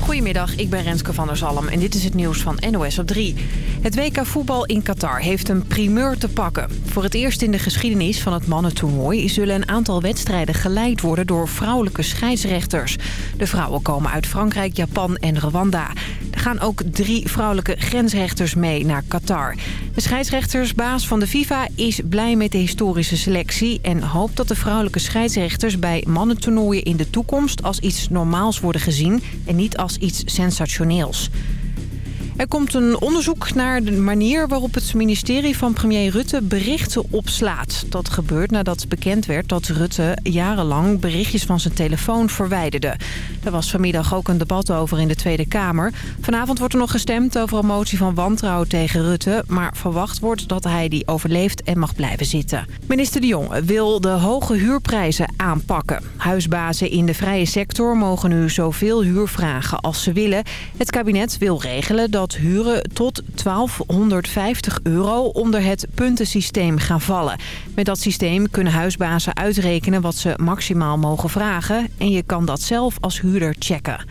Goedemiddag, ik ben Renske van der Zalm en dit is het nieuws van NOS op 3. Het WK voetbal in Qatar heeft een primeur te pakken. Voor het eerst in de geschiedenis van het mannentoernooi... zullen een aantal wedstrijden geleid worden door vrouwelijke scheidsrechters. De vrouwen komen uit Frankrijk, Japan en Rwanda. Gaan ook drie vrouwelijke grensrechters mee naar Qatar. De scheidsrechtersbaas van de FIFA is blij met de historische selectie... en hoopt dat de vrouwelijke scheidsrechters bij mannentoernooien in de toekomst... als iets normaals worden gezien en niet als iets sensationeels. Er komt een onderzoek naar de manier waarop het ministerie van premier Rutte berichten opslaat. Dat gebeurt nadat bekend werd dat Rutte jarenlang berichtjes van zijn telefoon verwijderde. Er was vanmiddag ook een debat over in de Tweede Kamer. Vanavond wordt er nog gestemd over een motie van wantrouwen tegen Rutte. Maar verwacht wordt dat hij die overleeft en mag blijven zitten. Minister De Jong wil de hoge huurprijzen aanpakken. Huisbazen in de vrije sector mogen nu zoveel huur vragen als ze willen. Het kabinet wil regelen dat huren tot 1250 euro onder het puntensysteem gaan vallen. Met dat systeem kunnen huisbazen uitrekenen wat ze maximaal mogen vragen. En je kan dat zelf als huurder checken.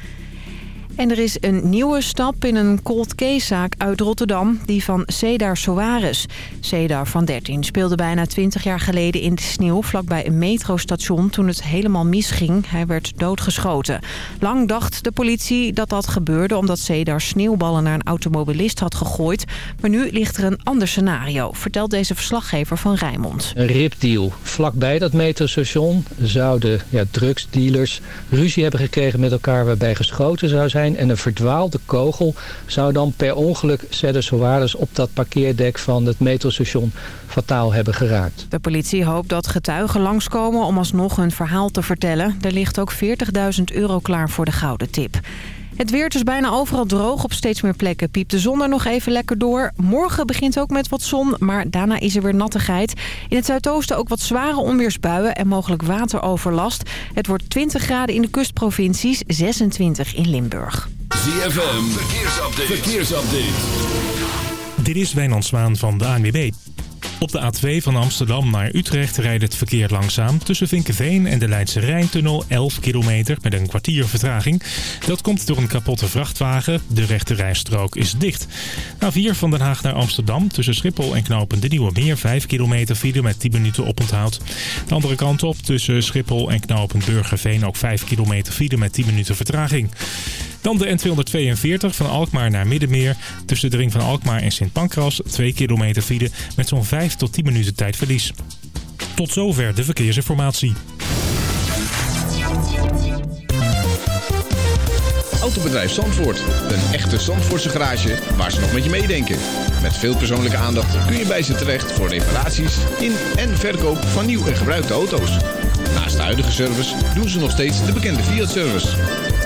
En er is een nieuwe stap in een cold case-zaak uit Rotterdam, die van Cedar Soares. Cedar van 13 speelde bijna 20 jaar geleden in de sneeuw vlakbij een metrostation toen het helemaal misging. Hij werd doodgeschoten. Lang dacht de politie dat dat gebeurde omdat Cedar sneeuwballen naar een automobilist had gegooid. Maar nu ligt er een ander scenario, vertelt deze verslaggever van Rijnmond. Een ripdeal. Vlakbij dat metrostation zouden ja, drugsdealers ruzie hebben gekregen met elkaar waarbij geschoten zou zijn en een verdwaalde kogel zou dan per ongeluk Cedar Soares op dat parkeerdek van het metrostation fataal hebben geraakt. De politie hoopt dat getuigen langskomen om alsnog hun verhaal te vertellen. Er ligt ook 40.000 euro klaar voor de gouden tip. Het weer is dus bijna overal droog. Op steeds meer plekken piept de zon er nog even lekker door. Morgen begint ook met wat zon, maar daarna is er weer nattigheid. In het zuidoosten ook wat zware onweersbuien en mogelijk wateroverlast. Het wordt 20 graden in de kustprovincies, 26 in Limburg. ZFM, verkeersupdate. verkeersupdate. Dit is Wijnand Zwaan van de ANWB. Op de A2 van Amsterdam naar Utrecht rijdt het verkeer langzaam. Tussen Vinkenveen en de Leidse Rijntunnel 11 kilometer met een kwartier vertraging. Dat komt door een kapotte vrachtwagen. De rechte rijstrook is dicht. A4 van Den Haag naar Amsterdam tussen Schiphol en Knopen de Nieuwe Meer 5 kilometer file met 10 minuten oponthoud. De andere kant op tussen Schiphol en Knopen Burgerveen ook 5 kilometer file met 10 minuten vertraging. Dan de N242 van Alkmaar naar Middenmeer. Tussen de ring van Alkmaar en Sint Pancras 2 kilometer file met zo'n 5 tot 10 minuten tijdverlies. Tot zover de verkeersinformatie. Autobedrijf Zandvoort. Een echte Zandvoortse garage waar ze nog met je meedenken. Met veel persoonlijke aandacht kun je bij ze terecht voor reparaties in en verkoop van nieuw en gebruikte auto's. Naast de huidige service doen ze nog steeds de bekende Fiat-service.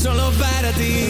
solo paradiso.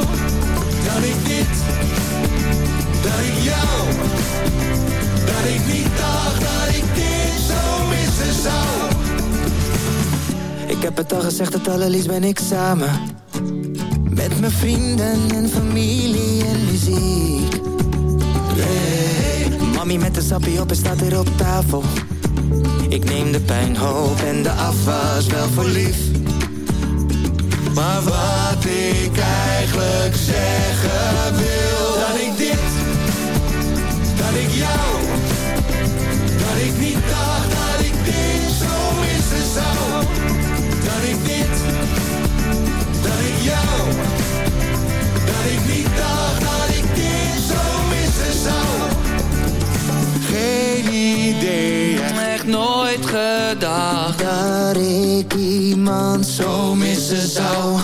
Dat ik dat jou, dat ik niet dacht dat ik dit zo missen zou. Ik heb het al gezegd, het allerliefst ben ik samen Met mijn vrienden en familie en muziek. Mami met de sappie op en staat er op tafel Ik neem de pijnhoop en de afwas wel voor lief maar wat ik eigenlijk zeggen wil. Dat ik dit, dat ik jou, dat ik niet dacht dat ik dit zo missen zou. Nooit gedacht Dat ik iemand zo missen zou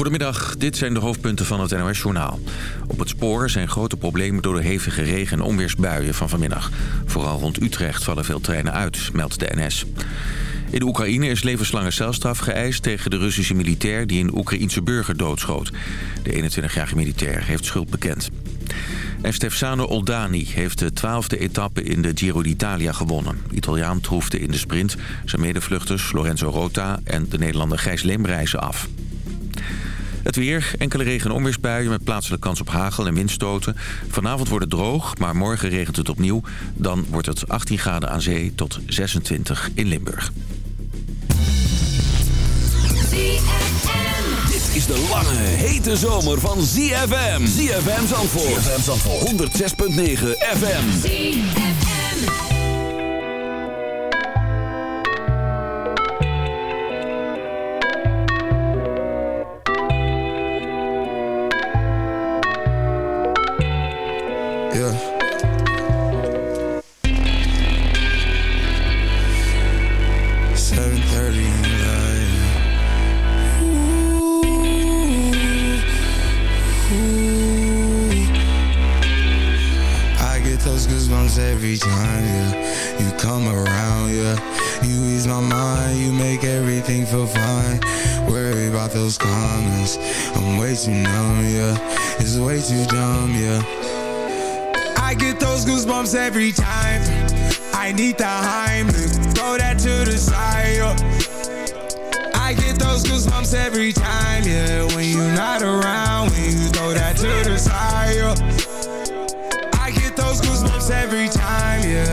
Goedemiddag, dit zijn de hoofdpunten van het NOS-journaal. Op het spoor zijn grote problemen door de hevige regen- en onweersbuien van vanmiddag. Vooral rond Utrecht vallen veel treinen uit, meldt de NS. In de Oekraïne is levenslange celstraf geëist tegen de Russische militair... die een Oekraïense burger doodschoot. De 21-jarige militair heeft schuld bekend. En Stefano Oldani heeft de twaalfde etappe in de Giro d'Italia gewonnen. Italiaan troefde in de sprint zijn medevluchters Lorenzo Rota... en de Nederlander Gijs Leemreizen af. Het weer, enkele regen- en onweersbuien met plaatselijke kans op hagel en windstoten. Vanavond wordt het droog, maar morgen regent het opnieuw. Dan wordt het 18 graden aan zee tot 26 in Limburg. Dit is de lange, hete zomer van ZFM. ZFM Zandvoort. ZFM Zandvoort. 106.9 FM. Yeah.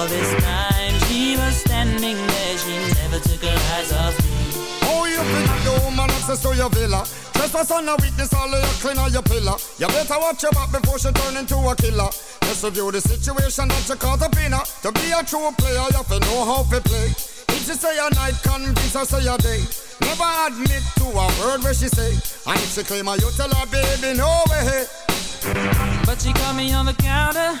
All this time she was standing there, she never took her eyes off me. Oh, you think the woman access to your villa? Trespass on a witness, all of your clean on your pillar. You better watch your back before she turn into a killer. Just review the situation that you call the pinner. To be a true player, you have to know how to play. If she say a night, convince her say a day. Never admit to a word where she say. And if she claim her, you tell her, baby, no way. But she caught me on the counter.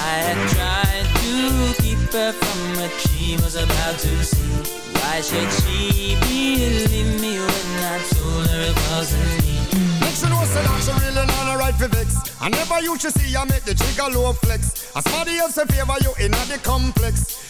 I had tried to keep her from what she was about to see. Why should she believe me when I told her it wasn't me? She know say that she really not a right for vex. I never used to see her make the trigger low flex. As somebody else in favor you in the complex.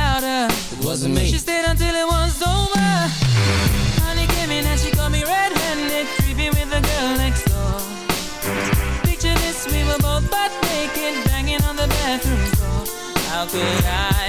louder. Wasn't me. She stayed until it was over. Honey came in and she got me red-handed, creepy with the girl next door. Picture this, we were both butt naked, banging on the bathroom floor. How could I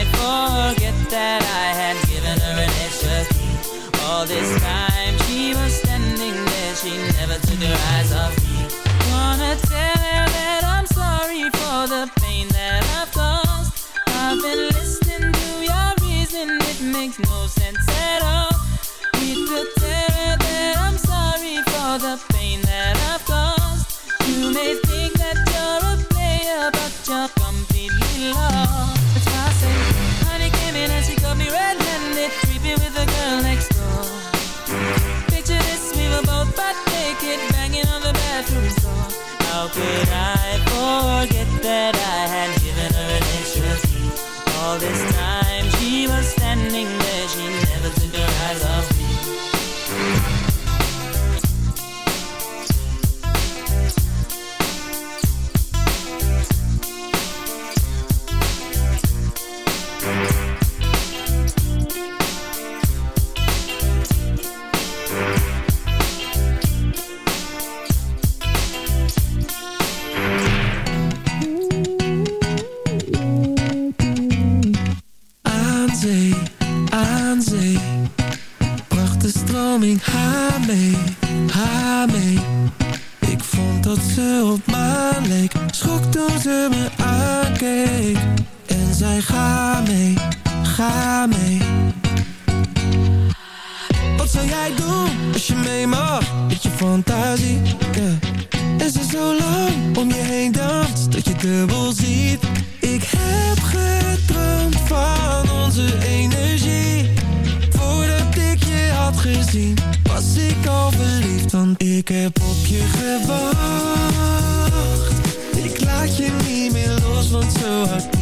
your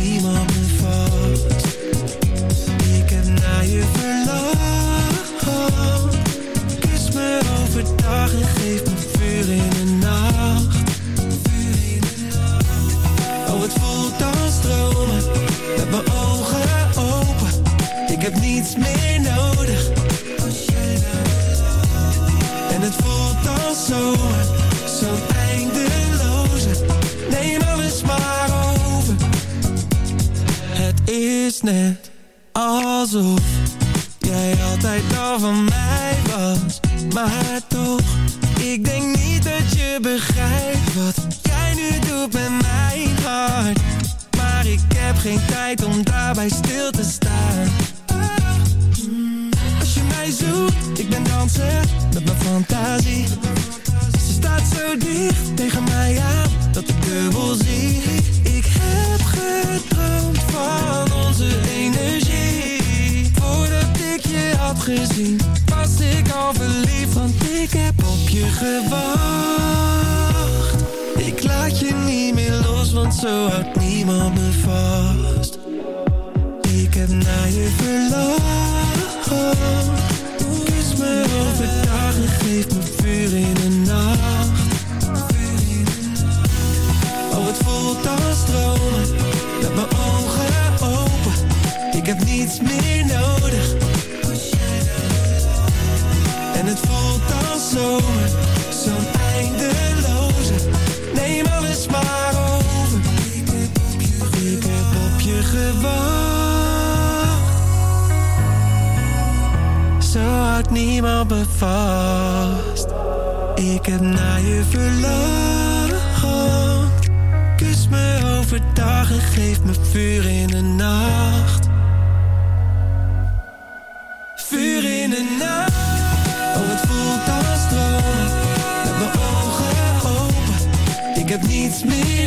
net alsof jij altijd al van niemand bevast. Ik heb naar je verlangen. Kus me overdag en geef me vuur in de nacht. Vuur in de nacht. Oh, het voelt als droom. Met mijn ogen open. Ik heb niets meer.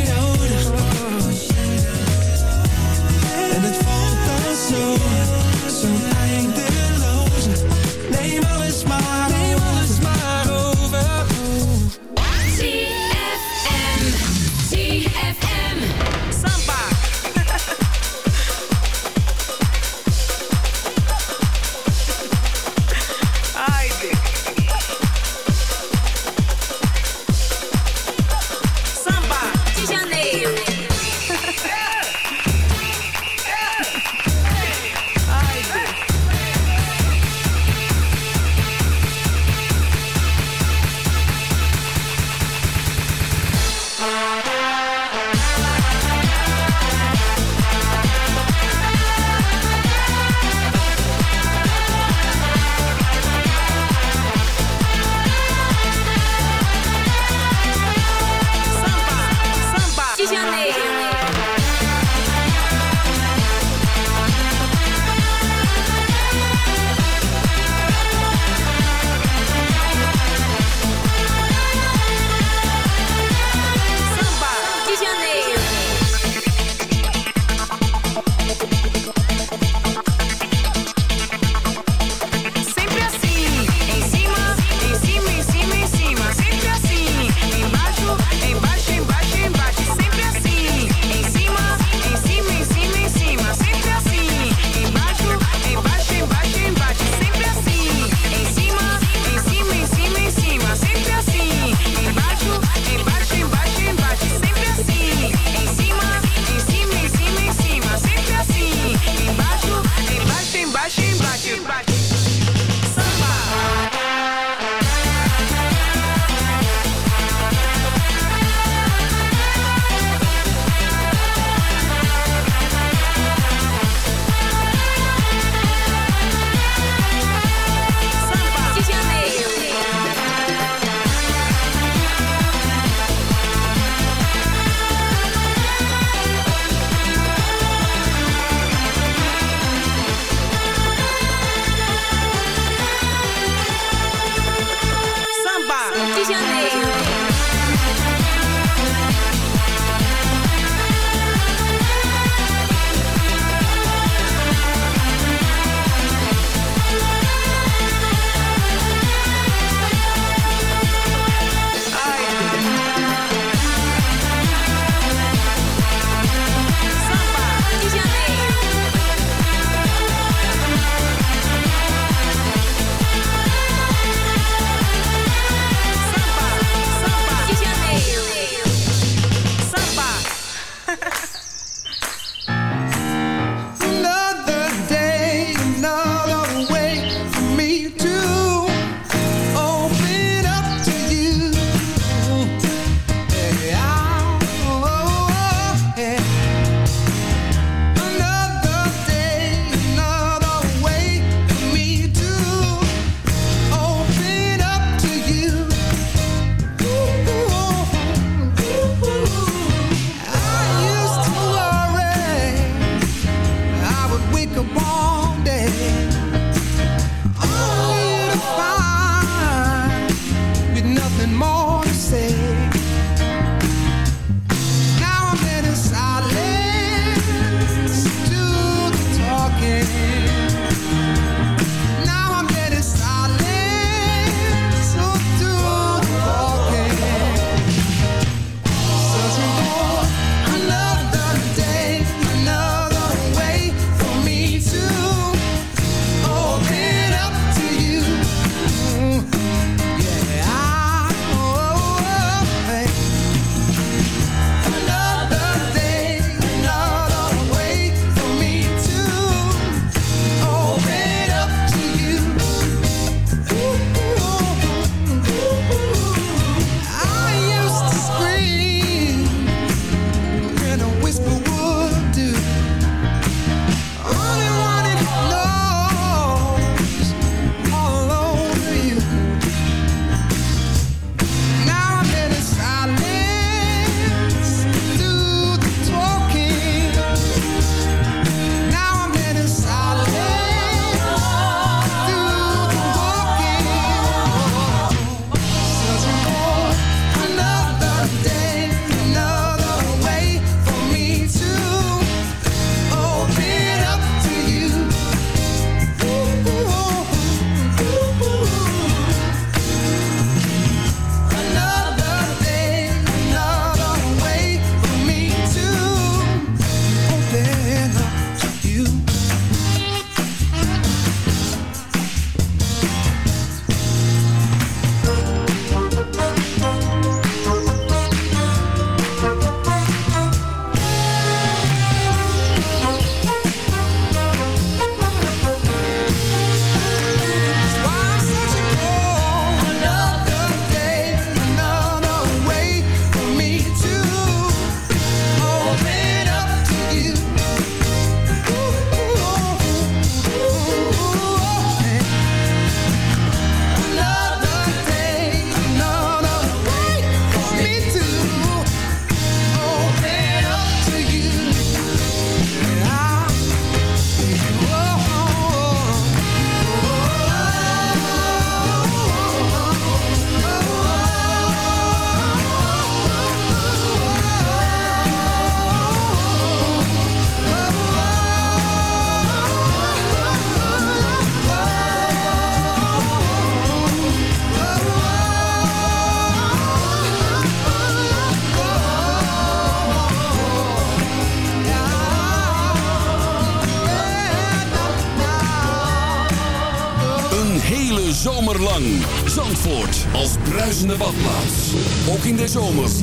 Zomer.